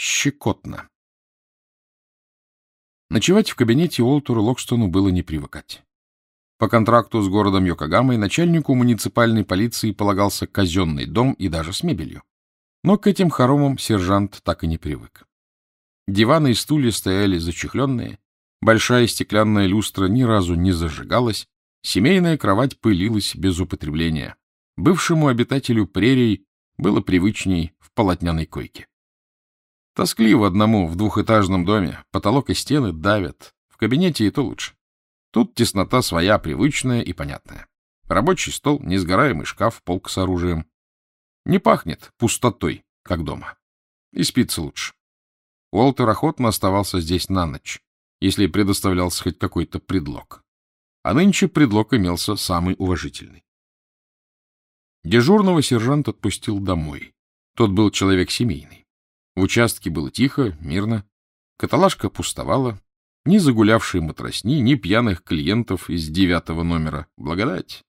Щекотно. Ночевать в кабинете Уолтеру Локстону было не привыкать. По контракту с городом Йокогамой начальнику муниципальной полиции полагался казенный дом и даже с мебелью. Но к этим хоромам сержант так и не привык. Диваны и стулья стояли зачехленные, большая стеклянная люстра ни разу не зажигалась, семейная кровать пылилась без употребления. Бывшему обитателю прерий было привычней в полотняной койке. Тоскливо одному в двухэтажном доме, потолок и стены давят, в кабинете и то лучше. Тут теснота своя, привычная и понятная. Рабочий стол, несгораемый шкаф, полка с оружием. Не пахнет пустотой, как дома. И спится лучше. Уолтер охотно оставался здесь на ночь, если предоставлялся хоть какой-то предлог. А нынче предлог имелся самый уважительный. Дежурного сержант отпустил домой. Тот был человек семейный. В участке было тихо, мирно. Каталажка пустовала. Ни загулявшей матросни, ни пьяных клиентов из девятого номера. Благодать.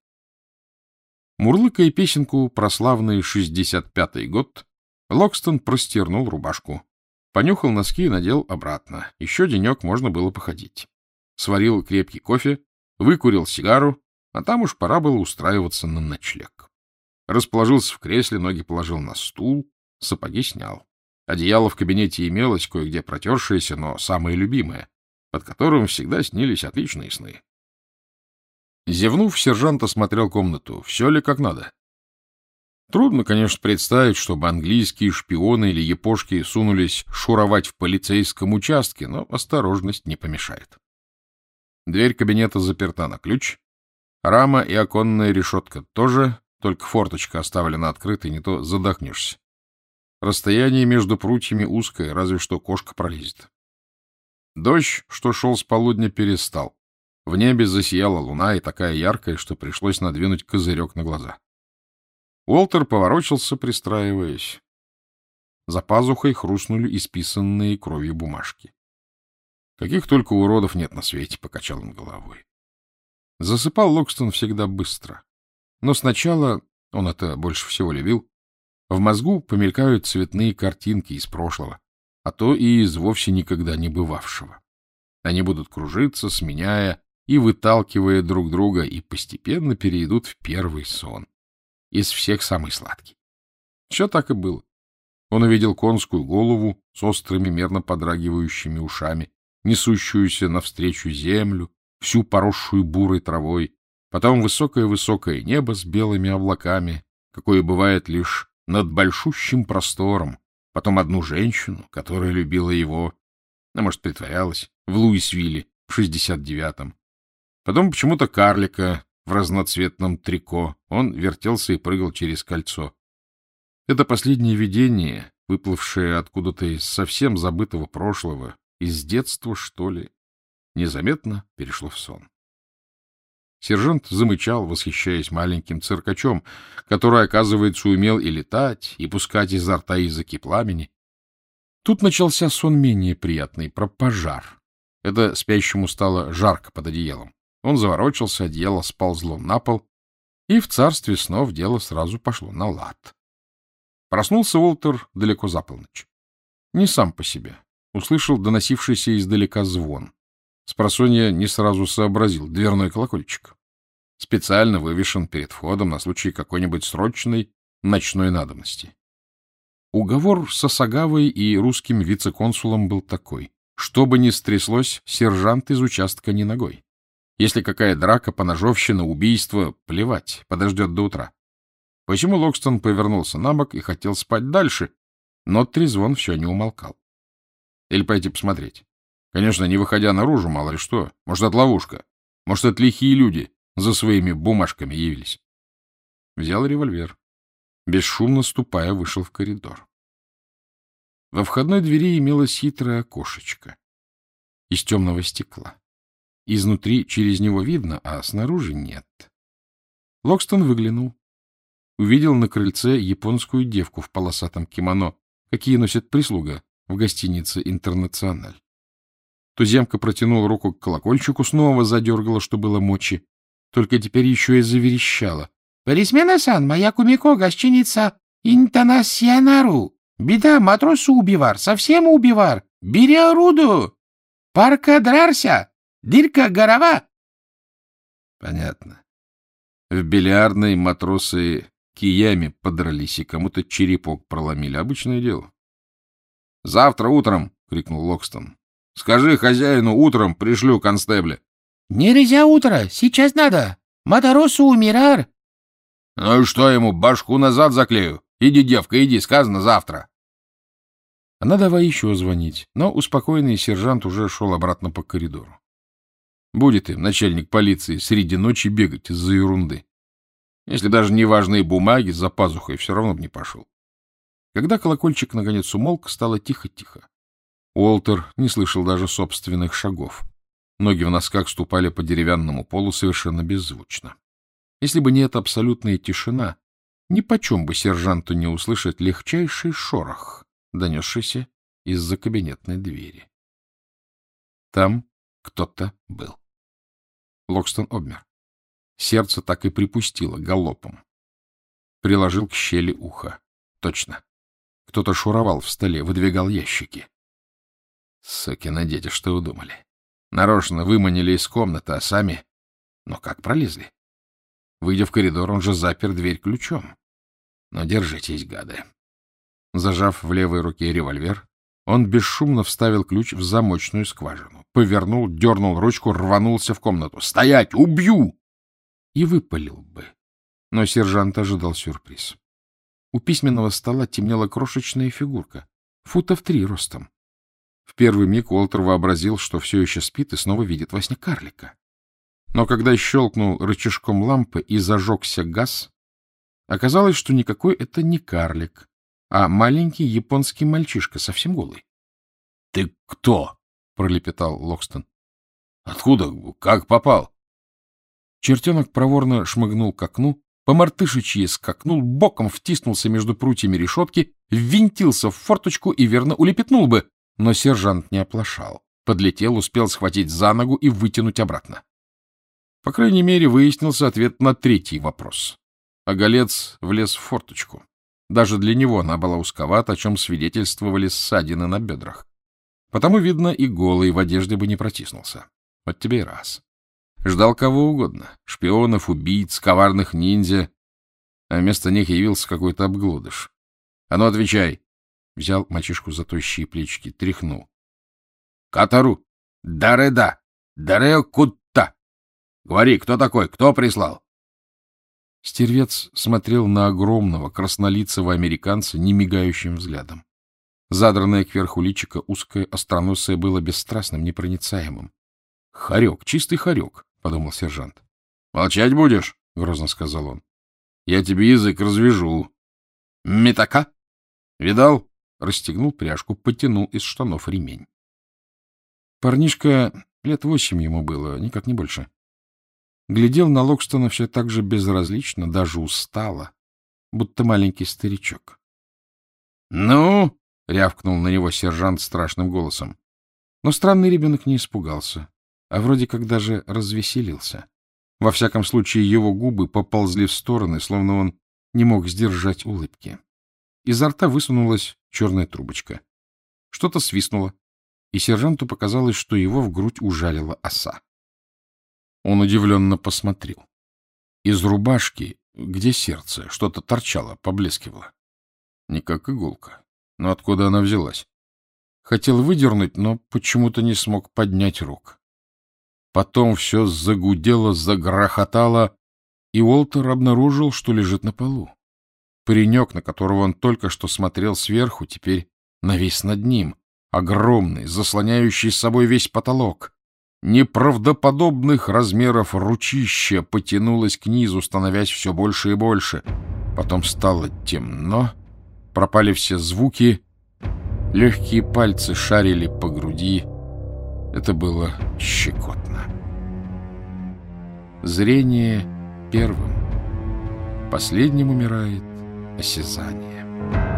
Мурлыкая песенку про славный шестьдесят пятый год, Локстон простернул рубашку. Понюхал носки и надел обратно. Еще денек можно было походить. Сварил крепкий кофе, выкурил сигару, а там уж пора было устраиваться на ночлег. Расположился в кресле, ноги положил на стул, сапоги снял. Одеяло в кабинете имелось, кое-где протершееся, но самое любимое, под которым всегда снились отличные сны. Зевнув, сержант осмотрел комнату. Все ли как надо? Трудно, конечно, представить, чтобы английские шпионы или япошки сунулись шуровать в полицейском участке, но осторожность не помешает. Дверь кабинета заперта на ключ. Рама и оконная решетка тоже, только форточка оставлена открытой, не то задохнешься. Расстояние между прутьями узкое, разве что кошка пролезет. Дождь, что шел с полудня, перестал. В небе засияла луна и такая яркая, что пришлось надвинуть козырек на глаза. Уолтер поворочился, пристраиваясь. За пазухой хрустнули исписанные кровью бумажки. Каких только уродов нет на свете, — покачал он головой. Засыпал Локстон всегда быстро. Но сначала, он это больше всего любил, в мозгу помелькают цветные картинки из прошлого, а то и из вовсе никогда не бывавшего. Они будут кружиться, сменяя и выталкивая друг друга, и постепенно перейдут в первый сон из всех самый сладкий. Все так и было. Он увидел конскую голову с острыми, мерно подрагивающими ушами, несущуюся навстречу землю, всю поросшую бурой травой, потом высокое-высокое небо с белыми облаками, какое бывает лишь над большущим простором, потом одну женщину, которая любила его, а может, притворялась, в Луисвилле в 69-м, потом почему-то карлика в разноцветном трико. Он вертелся и прыгал через кольцо. Это последнее видение, выплывшее откуда-то из совсем забытого прошлого, из детства, что ли, незаметно перешло в сон. Сержант замычал, восхищаясь маленьким циркачом, который, оказывается, умел и летать, и пускать изо рта языки пламени. Тут начался сон менее приятный, про пожар. Это спящему стало жарко под одеялом. Он заворочился, одеяло сползло на пол, и в царстве снов дело сразу пошло на лад. Проснулся Уолтер далеко за полночь. Не сам по себе. Услышал доносившийся издалека звон. Спросонья не сразу сообразил. Дверной колокольчик. Специально вывешен перед входом на случай какой-нибудь срочной ночной надобности. Уговор с Осагавой и русским вице-консулом был такой. Что бы ни стряслось, сержант из участка не ногой. Если какая драка, поножовщина, убийство, плевать, подождет до утра. Почему Локстон повернулся на бок и хотел спать дальше, но трезвон все не умолкал. Или пойти посмотреть. Конечно, не выходя наружу, мало ли что. Может, это ловушка. Может, это лихие люди за своими бумажками явились. Взял револьвер. Бесшумно ступая, вышел в коридор. Во входной двери имелось хитрое окошечко из темного стекла. Изнутри через него видно, а снаружи нет. Локстон выглянул. Увидел на крыльце японскую девку в полосатом кимоно, какие носит прислуга в гостинице «Интернациональ». Туземка протянула руку к колокольчику, снова задергала, что было мочи. Только теперь еще и заверещала. — Полисмена-сан, моя кумико, гостиница «Интонасьянару». Беда, матросу убивар, совсем убивар. Бери оруду! Парка драрся! Дырка горова!» Понятно. В бильярдной матросы киями подрались и кому-то черепок проломили. Обычное дело. — Завтра утром! — крикнул Локстон. — Скажи хозяину, утром пришлю констебля. — Нельзя утро, сейчас надо. Матросу умирар. — Ну и что ему, башку назад заклею? Иди, девка, иди, сказано завтра. Она давай еще звонить, но успокоенный сержант уже шел обратно по коридору. Будет им, начальник полиции, среди ночи бегать из-за ерунды. Если даже неважные бумаги за пазухой, все равно бы не пошел. Когда колокольчик наконец умолк, стало тихо-тихо. Уолтер не слышал даже собственных шагов. Ноги в носках ступали по деревянному полу совершенно беззвучно. Если бы не эта абсолютная тишина, ни почем бы сержанту не услышать легчайший шорох, донесшийся из-за кабинетной двери. Там кто-то был. Локстон обмер. Сердце так и припустило галопом. Приложил к щели ухо. Точно. Кто-то шуровал в столе, выдвигал ящики. Сукины дети, что вы думали? Нарочно выманили из комнаты, а сами... Но как пролезли? Выйдя в коридор, он же запер дверь ключом. Но держитесь, гады. Зажав в левой руке револьвер, он бесшумно вставил ключ в замочную скважину, повернул, дернул ручку, рванулся в комнату. «Стоять! Убью!» И выпалил бы. Но сержант ожидал сюрприз. У письменного стола темнела крошечная фигурка, футов три ростом. В первый миг Уолтер вообразил, что все еще спит и снова видит во сне карлика. Но когда щелкнул рычажком лампы и зажегся газ, оказалось, что никакой это не карлик, а маленький японский мальчишка, совсем голый. — Ты кто? — пролепетал Локстон. — Откуда? Как попал? Чертенок проворно шмыгнул к окну, по-мартышечьи скакнул, боком втиснулся между прутьями решетки, ввинтился в форточку и верно улепетнул бы, но сержант не оплошал. Подлетел, успел схватить за ногу и вытянуть обратно. По крайней мере, выяснился ответ на третий вопрос. А голец влез в форточку. Даже для него она была узковата, о чем свидетельствовали ссадины на бедрах. Потому, видно, и голый в одежде бы не протиснулся. Вот тебе и раз. Ждал кого угодно — шпионов, убийц, коварных ниндзя. А вместо них явился какой-то обглодыш. — А ну, отвечай! Взял мальчишку за тощие плечики, тряхнул. — Катару! Дареда! Дарео Кутта! Говори, кто такой? Кто прислал? Стервец смотрел на огромного краснолицего американца немигающим взглядом. Задранное кверху личико, узкое, остроносое, было бесстрастным, непроницаемым. — Хорек, чистый хорек, — подумал сержант. — Молчать будешь? — грозно сказал он. — Я тебе язык развяжу. — Метака? — Видал? Расстегнул пряжку, потянул из штанов ремень. Парнишка, лет восемь ему было, никак не больше глядел на Локстона все так же безразлично, даже устало, будто маленький старичок. — Ну? — рявкнул на него сержант страшным голосом. Но странный ребенок не испугался, а вроде как даже развеселился. Во всяком случае, его губы поползли в стороны, словно он не мог сдержать улыбки. Изо рта высунулась черная трубочка. Что-то свистнуло, и сержанту показалось, что его в грудь ужалила оса. Он удивленно посмотрел. Из рубашки, где сердце, что-то торчало, поблескивало. Не как иголка. Но откуда она взялась? Хотел выдернуть, но почему-то не смог поднять рук. Потом все загудело, загрохотало, и Уолтер обнаружил, что лежит на полу. Паренек, на которого он только что смотрел сверху, теперь навис над ним, огромный, заслоняющий с собой весь потолок неправдоподобных размеров ручище потянулось к низу, становясь все больше и больше. Потом стало темно, пропали все звуки, легкие пальцы шарили по груди. Это было щекотно. Зрение первым, последним умирает осязание.